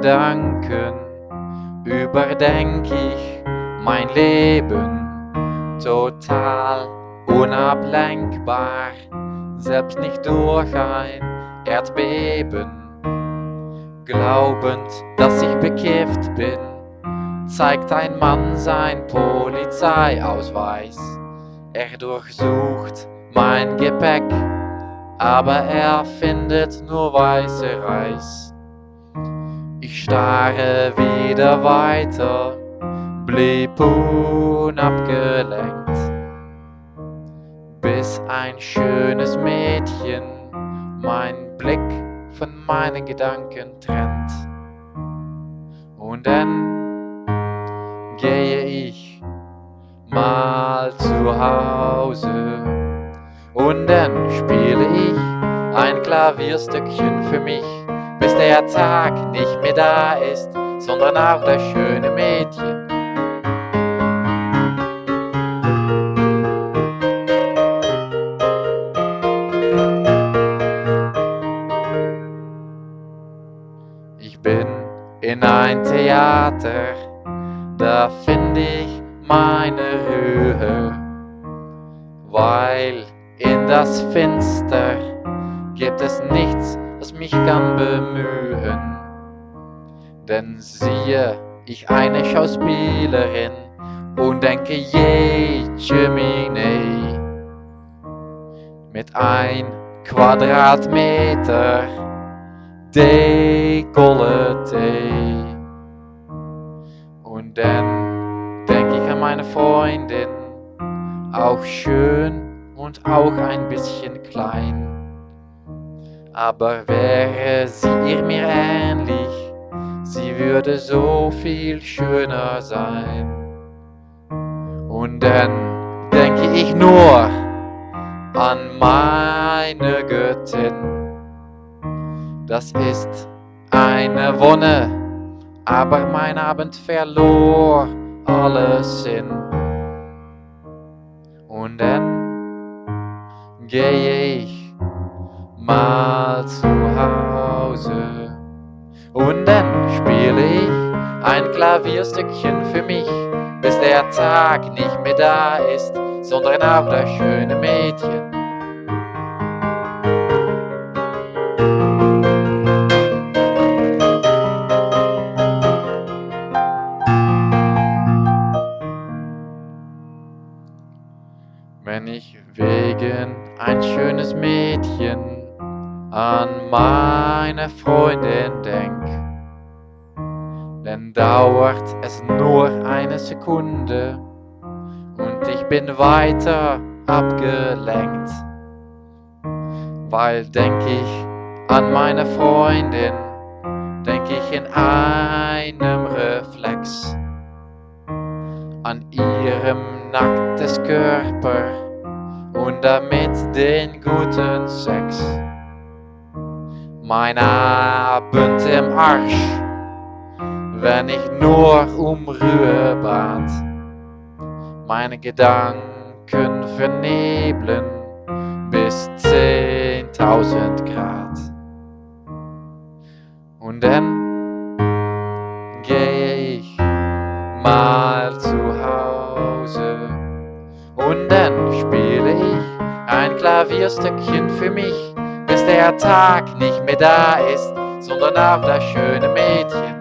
Gedanken überdenk ich mein Leben total unablenkbar, selbst nicht durch ein Erdbeben. Glaubend, dass ich bekifft bin, zeigt ein Mann sein Polizeiausweis. Er durchsucht mein Gepäck aber er findet nur weiße Reis. Ich starre wieder weiter, blieb unabgelenkt, bis ein schönes Mädchen mein Blick von meinen Gedanken trennt. Und dann gehe ich mal zu Hause und dann spiele ich ein Klavierstückchen für mich, der Tag nicht mehr da ist, sondern auch das schöne Mädchen. Ich bin in ein Theater, da finde ich meine Ruhe, weil in das Finster gibt es nichts, was mich kann bemühen. Denn siehe ich eine Schauspielerin und denke je Gemini mit ein Quadratmeter Dekolleté. Und dann denke ich an meine Freundin, auch schön und auch ein bisschen klein. Aber wäre sie ihr mir ähnlich, sie würde so viel schöner sein. Und dann denke ich nur an meine Göttin. Das ist eine Wonne, aber mein Abend verlor alles Sinn. Und dann gehe ich Und dann spiele ich ein Klavierstückchen für mich, bis der Tag nicht mehr da ist, sondern auch das schöne Mädchen. Wenn ich wegen ein schönes Mädchen an meine Freundin denk, dann dauert es nur eine Sekunde und ich bin weiter abgelenkt, weil denk ich an meine Freundin, denk ich in einem Reflex. An ihrem nacktes Körper und damit den guten Sex. Mein Abend im Arsch, wenn ich nur um Ruhe bat. Meine Gedanken verneblen bis 10.000 Grad. Und dann gehe ich mal zu Hause und dann spiele ich ein Klavierstückchen für mich, der Tag nicht mehr da ist, sondern auch das schöne Mädchen.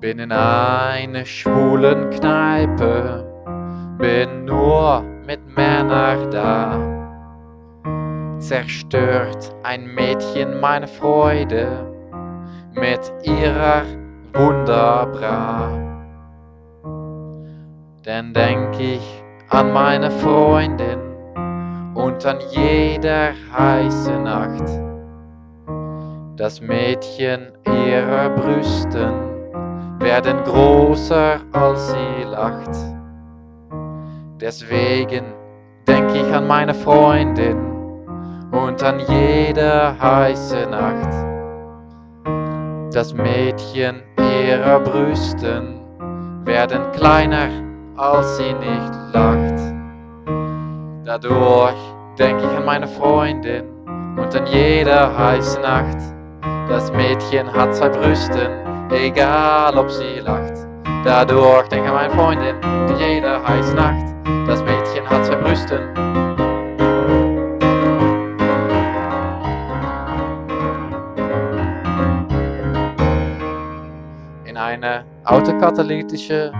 Bin in einer schwulen Kneipe, bin nur mit Männern da. Zerstört ein Mädchen meine Freude mit ihrer Wunderbra. Dann denk ich an meine Freundin und an jeder heiße Nacht. Das Mädchen ihrer Brüsten werden größer als sie lacht. Deswegen denk ich an meine Freundin Und an jeder heiße Nacht das Mädchen ihrer Brüsten werden kleiner, als sie nicht lacht. Dadurch denk ich an meine Freundin und an jeder heiße Nacht. Das Mädchen hat zwei Brüsten, egal ob sie lacht. Dadurch denk ich an meine Freundin und jeder heiße Nacht. Das Mädchen hat zwei Brüsten. Autokatalytische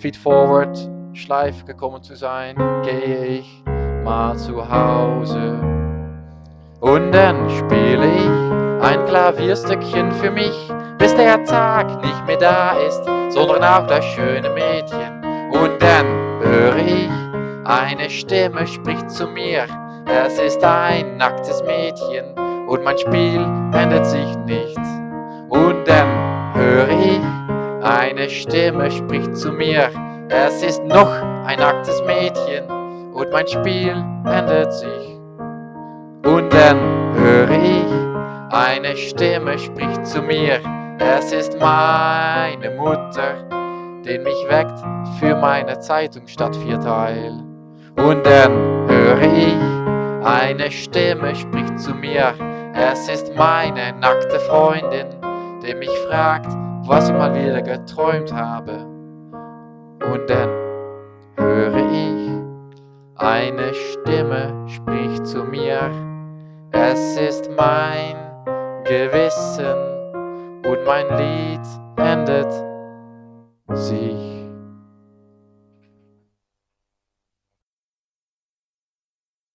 Feedforward-Schleife gekommen zu sein, gehe ich mal zu Hause. Und dann spiele ich ein Klavierstückchen für mich, bis der Tag nicht mehr da ist, sondern auch das schöne Mädchen. Und dann höre ich, eine Stimme spricht zu mir, es ist ein nacktes Mädchen und mein Spiel ändert sich nicht. Und dann höre ich, eine Stimme spricht zu mir, es ist noch ein nacktes Mädchen und mein Spiel ändert sich. Und dann höre ich, eine Stimme spricht zu mir, es ist meine Mutter, den mich weckt für meine Zeitung statt Vierteil. Und dann höre ich, eine Stimme spricht zu mir, es ist meine nackte Freundin, die mich fragt, was ich mal wieder geträumt habe. Und dann höre ich, eine Stimme spricht zu mir, es ist mein Gewissen und mein Lied endet sich.